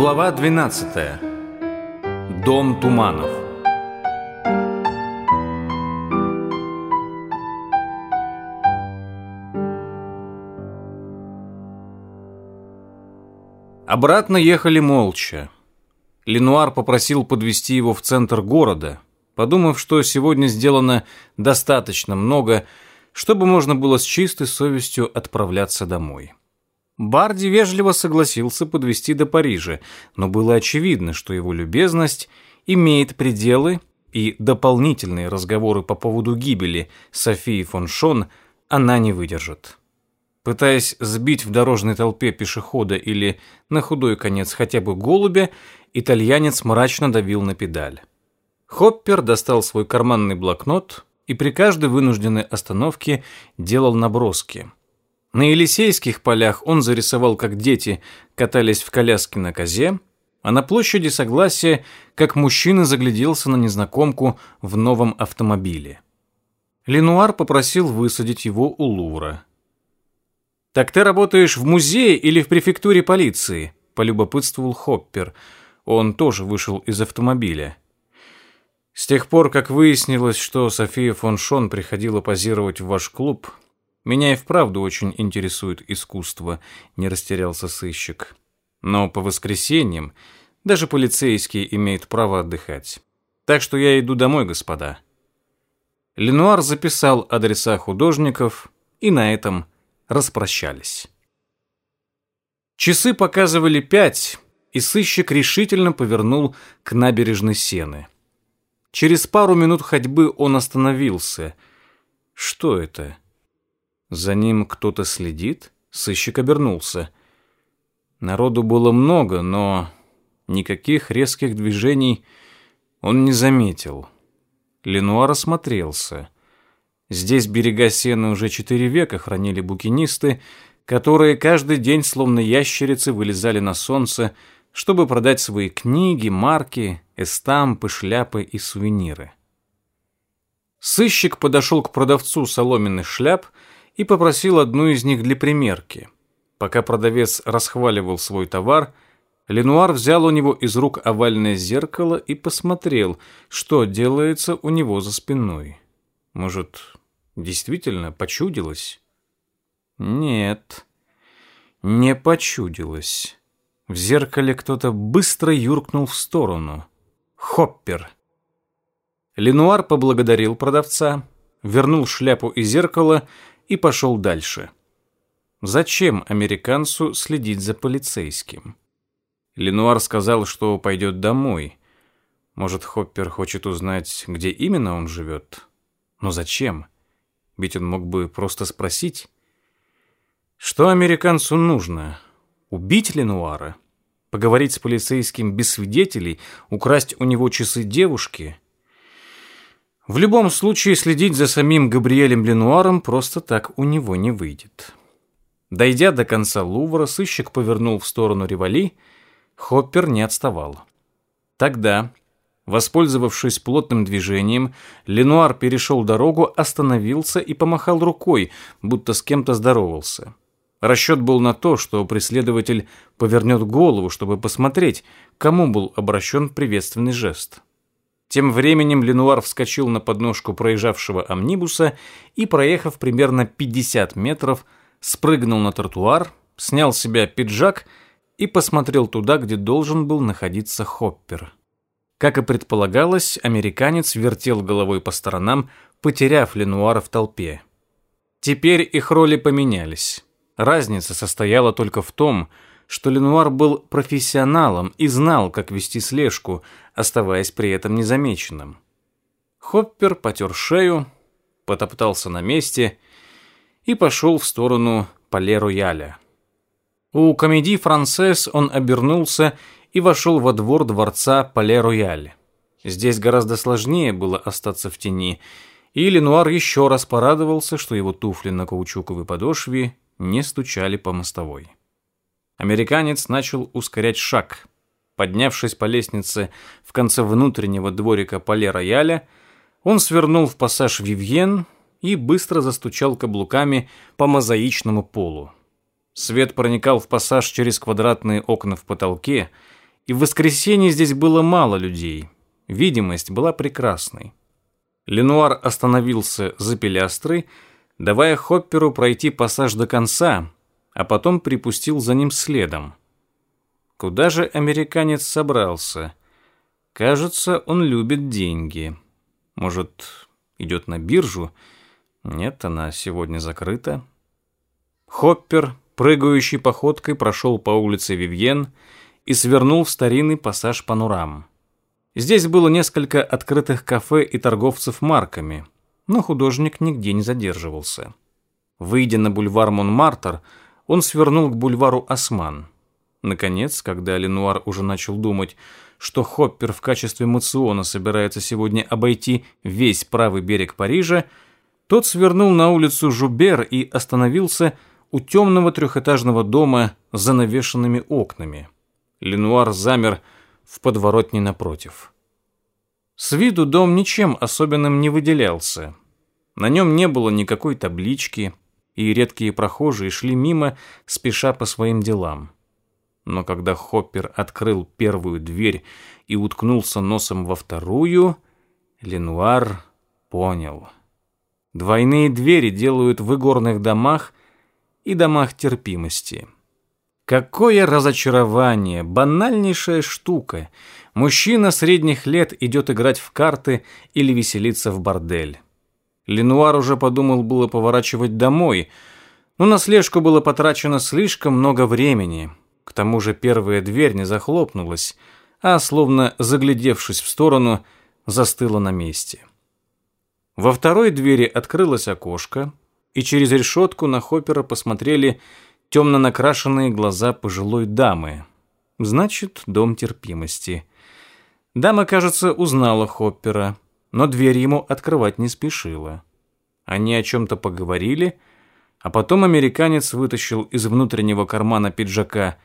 Глава 12. Дом туманов. Обратно ехали молча. Ленуар попросил подвести его в центр города, подумав, что сегодня сделано достаточно много, чтобы можно было с чистой совестью отправляться домой. Барди вежливо согласился подвести до Парижа, но было очевидно, что его любезность имеет пределы, и дополнительные разговоры по поводу гибели Софии фон Шон она не выдержит. Пытаясь сбить в дорожной толпе пешехода или, на худой конец, хотя бы голубя, итальянец мрачно давил на педаль. Хоппер достал свой карманный блокнот и при каждой вынужденной остановке делал наброски – на Елисейских полях он зарисовал, как дети катались в коляске на козе, а на площади Согласия, как мужчина загляделся на незнакомку в новом автомобиле. Ленуар попросил высадить его у Лура. «Так ты работаешь в музее или в префектуре полиции?» – полюбопытствовал Хоппер. Он тоже вышел из автомобиля. С тех пор, как выяснилось, что София фон Шон приходила позировать в ваш клуб – меня и вправду очень интересует искусство, не растерялся сыщик. Но по воскресеньям даже полицейский имеет право отдыхать. Так что я иду домой, господа. Ленуар записал адреса художников, и на этом распрощались. Часы показывали пять, и сыщик решительно повернул к набережной Сены. Через пару минут ходьбы он остановился. Что это? За ним кто-то следит? Сыщик обернулся. Народу было много, но никаких резких движений он не заметил. Ленуар осмотрелся. Здесь берега сена уже четыре века хранили букинисты, которые каждый день словно ящерицы вылезали на солнце, чтобы продать свои книги, марки, эстампы, шляпы и сувениры. Сыщик подошел к продавцу соломенных шляп — и попросил одну из них для примерки. Пока продавец расхваливал свой товар, Ленуар взял у него из рук овальное зеркало и посмотрел, что делается у него за спиной. Может, действительно почудилось? Нет, не почудилось. В зеркале кто-то быстро юркнул в сторону. Хоппер. Ленуар поблагодарил продавца, вернул шляпу и зеркало и и пошел дальше. Зачем американцу следить за полицейским? Ленуар сказал, что пойдет домой. Может, Хоппер хочет узнать, где именно он живет? Но зачем? Ведь он мог бы просто спросить. Что американцу нужно? Убить Ленуара? Поговорить с полицейским без свидетелей? Украсть у него часы девушки? — в любом случае следить за самим Габриэлем Ленуаром просто так у него не выйдет. Дойдя до конца Лувра, сыщик повернул в сторону Ревали. Хоппер не отставал. Тогда, воспользовавшись плотным движением, Ленуар перешел дорогу, остановился и помахал рукой, будто с кем-то здоровался. Расчет был на то, что преследователь повернет голову, чтобы посмотреть, кому был обращен приветственный жест. — тем временем Ленуар вскочил на подножку проезжавшего амнибуса и, проехав примерно 50 метров, спрыгнул на тротуар, снял с себя пиджак и посмотрел туда, где должен был находиться Хоппер. Как и предполагалось, американец вертел головой по сторонам, потеряв Ленуара в толпе. Теперь их роли поменялись. Разница состояла только в том, что что Ленуар был профессионалом и знал, как вести слежку, оставаясь при этом незамеченным. Хоппер потер шею, потоптался на месте и пошел в сторону Пале-Рояля. У комедии «Францесс» он обернулся и вошел во двор дворца Пале-Рояль. Здесь гораздо сложнее было остаться в тени, и Ленуар еще раз порадовался, что его туфли на каучуковой подошве не стучали по мостовой. Американец начал ускорять шаг. Поднявшись по лестнице в конце внутреннего дворика Пале-Рояля, он свернул в пассаж Вивьен и быстро застучал каблуками по мозаичному полу. Свет проникал в пассаж через квадратные окна в потолке, и в воскресенье здесь было мало людей. Видимость была прекрасной. Ленуар остановился за пилястры, давая Хопперу пройти пассаж до конца а потом припустил за ним следом. Куда же американец собрался? Кажется, он любит деньги. Может, идет на биржу? Нет, она сегодня закрыта. Хоппер, прыгающий походкой, прошел по улице Вивьен и свернул в старинный пассаж панорам. Здесь было несколько открытых кафе и торговцев марками, но художник нигде не задерживался. Выйдя на бульвар Монмартр, он свернул к бульвару Осман. Наконец, когда Ленуар уже начал думать, что Хоппер в качестве мациона собирается сегодня обойти весь правый берег Парижа, тот свернул на улицу Жубер и остановился у темного трехэтажного дома с занавешенными окнами. Ленуар замер в подворотне напротив. С виду дом ничем особенным не выделялся. На нем не было никакой таблички, и редкие прохожие шли мимо, спеша по своим делам. Но когда Хоппер открыл первую дверь и уткнулся носом во вторую, Ленуар понял. Двойные двери делают в игорных домах и домах терпимости. Какое разочарование, банальнейшая штука. Мужчина средних лет идет играть в карты или веселиться в бордель. Ленуар уже подумал было поворачивать домой, но на слежку было потрачено слишком много времени. К тому же первая дверь не захлопнулась, а, словно заглядевшись в сторону, застыла на месте. Во второй двери открылось окошко, и через решетку на Хоппера посмотрели темно накрашенные глаза пожилой дамы. Значит, дом терпимости. Дама, кажется, узнала Хоппера — но дверь ему открывать не спешила. Они о чем-то поговорили, а потом американец вытащил из внутреннего кармана пиджака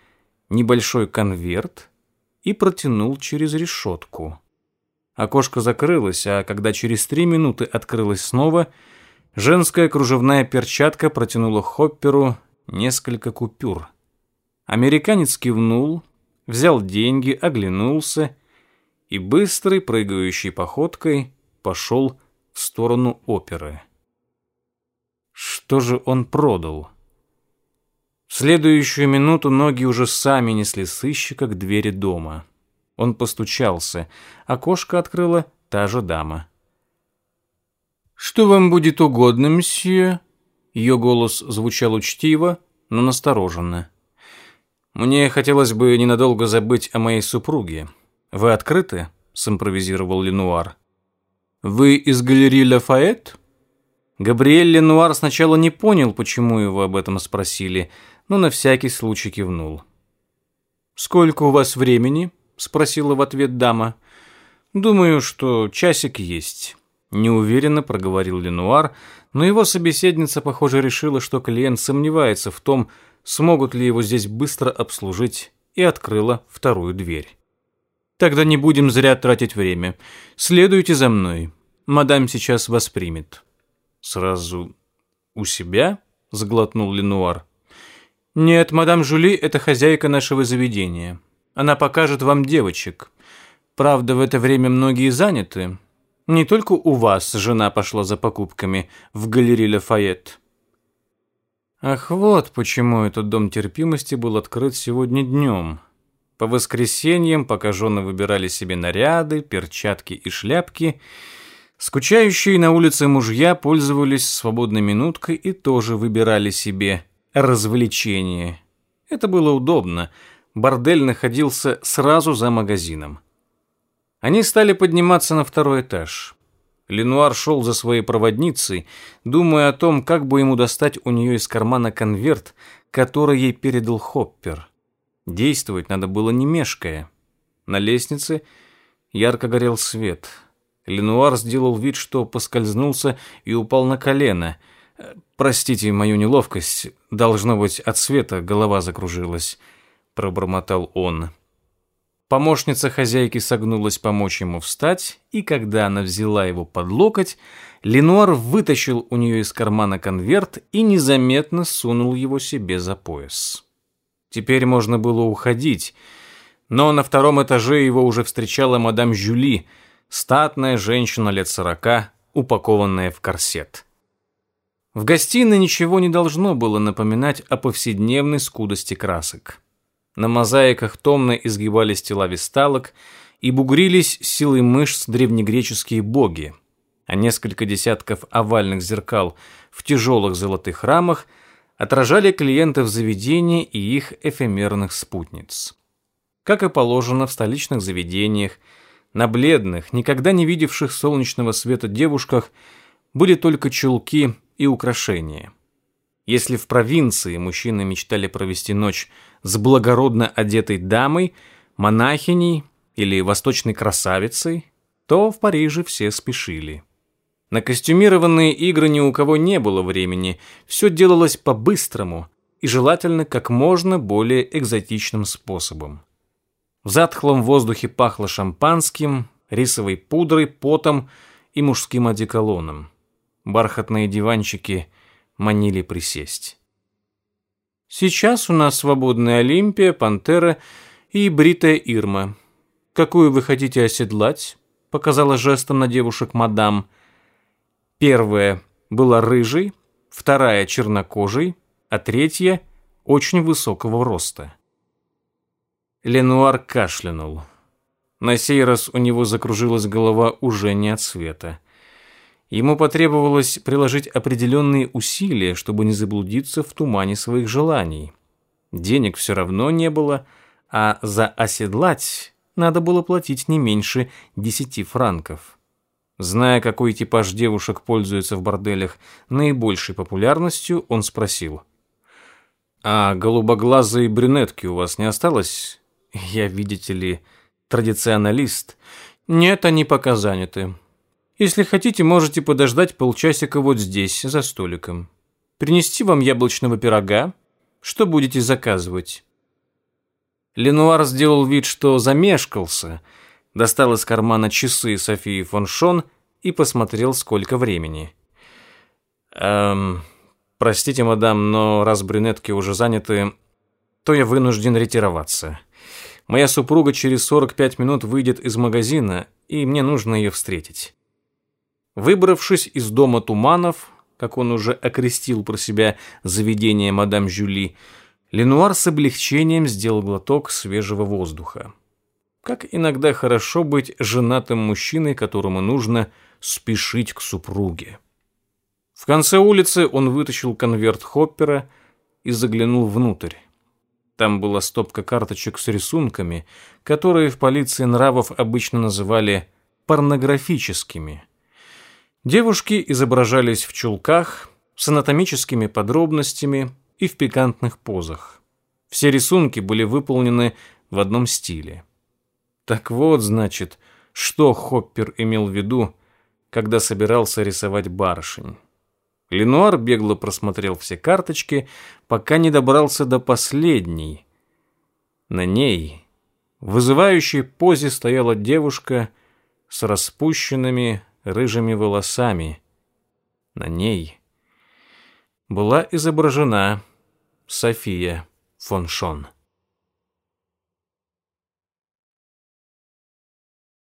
небольшой конверт и протянул через решетку. Окошко закрылось, а когда через три минуты открылось снова, женская кружевная перчатка протянула Хопперу несколько купюр. Американец кивнул, взял деньги, оглянулся и быстрой прыгающей походкой пошел в сторону оперы. Что же он продал? В следующую минуту ноги уже сами несли сыщика к двери дома. Он постучался, окошко открыла та же дама. «Что вам будет угодно, месье. Ее голос звучал учтиво, но настороженно. «Мне хотелось бы ненадолго забыть о моей супруге. Вы открыты?» — симпровизировал Ленуар. Вы из галереи Лафайет? Габриэль Ленуар сначала не понял, почему его об этом спросили, но на всякий случай кивнул. «Сколько у вас времени?» — спросила в ответ дама. «Думаю, что часик есть», — неуверенно проговорил Ленуар, но его собеседница, похоже, решила, что клиент сомневается в том, смогут ли его здесь быстро обслужить, и открыла вторую дверь. «Тогда не будем зря тратить время. Следуйте за мной», мадам сейчас воспримет». Сразу «У себя?» — сглотнул Ленуар. «Нет, мадам Жули — это хозяйка нашего заведения. Она покажет вам девочек. Правда, в это время многие заняты. Не только у вас жена пошла за покупками в галерее Лафайет». Ах, вот почему этот дом терпимости был открыт сегодня днем. По воскресеньям, пока жены выбирали себе наряды, перчатки и шляпки, Скучающие на улице мужья пользовались свободной минуткой и тоже выбирали себе развлечение. Это было удобно. Бордель находился сразу за магазином. Они стали подниматься на второй этаж. Ленуар шел за своей проводницей, думая о том, как бы ему достать у нее из кармана конверт, который ей передал Хоппер. Действовать надо было не мешкая. На лестнице ярко горел свет – Ленуар сделал вид, что поскользнулся и упал на колено. «Простите мою неловкость, должно быть, от света голова закружилась», — пробормотал он. Помощница хозяйки согнулась помочь ему встать, и когда она взяла его под локоть, Ленуар вытащил у нее из кармана конверт и незаметно сунул его себе за пояс. Теперь можно было уходить, но на втором этаже его уже встречала мадам Жюли — Статная женщина лет сорока, упакованная в корсет. В гостиной ничего не должно было напоминать о повседневной скудости красок. На мозаиках томно изгибались тела висталок и бугрились силой мышц древнегреческие боги, а несколько десятков овальных зеркал в тяжелых золотых рамах отражали клиентов заведения и их эфемерных спутниц. Как и положено в столичных заведениях, на бледных, никогда не видевших солнечного света девушках были только чулки и украшения. Если в провинции мужчины мечтали провести ночь с благородно одетой дамой, монахиней или восточной красавицей, то в Париже все спешили. На костюмированные игры ни у кого не было времени, все делалось по-быстрому и желательно как можно более экзотичным способом. В затхлом воздухе пахло шампанским, рисовой пудрой, потом и мужским одеколоном. Бархатные диванчики манили присесть. «Сейчас у нас свободная Олимпия, Пантера и бритая Ирма. Какую вы хотите оседлать?» — показала жестом на девушек мадам. Первая была рыжей, вторая — чернокожей, а третья — очень высокого роста. Ленуар кашлянул. На сей раз у него закружилась голова уже не от света. Ему потребовалось приложить определенные усилия, чтобы не заблудиться в тумане своих желаний. Денег все равно не было, а за оседлать надо было платить не меньше десяти франков. Зная, какой типаж девушек пользуется в борделях наибольшей популярностью, он спросил. «А голубоглазые брюнетки у вас не осталось?» Я, видите ли, традиционалист. Нет, они пока заняты. Если хотите, можете подождать полчасика вот здесь, за столиком. Принести вам яблочного пирога? Что будете заказывать?» Ленуар сделал вид, что замешкался, достал из кармана часы Софии фон Шон и посмотрел, сколько времени. «Эм, простите, мадам, но раз брюнетки уже заняты, то я вынужден ретироваться. Моя супруга через 45 минут выйдет из магазина, и мне нужно ее встретить. Выбравшись из дома туманов, как он уже окрестил про себя заведение мадам Жюли, Ленуар с облегчением сделал глоток свежего воздуха. Как иногда хорошо быть женатым мужчиной, которому нужно спешить к супруге. В конце улицы он вытащил конверт Хоппера и заглянул внутрь. Там была стопка карточек с рисунками, которые в полиции нравов обычно называли порнографическими. Девушки изображались в чулках, с анатомическими подробностями и в пикантных позах. Все рисунки были выполнены в одном стиле. Так вот, значит, что Хоппер имел в виду, когда собирался рисовать барышень. Ленуар бегло просмотрел все карточки, пока не добрался до последней. На ней в вызывающей позе стояла девушка с распущенными рыжими волосами. На ней была изображена София фон Шон.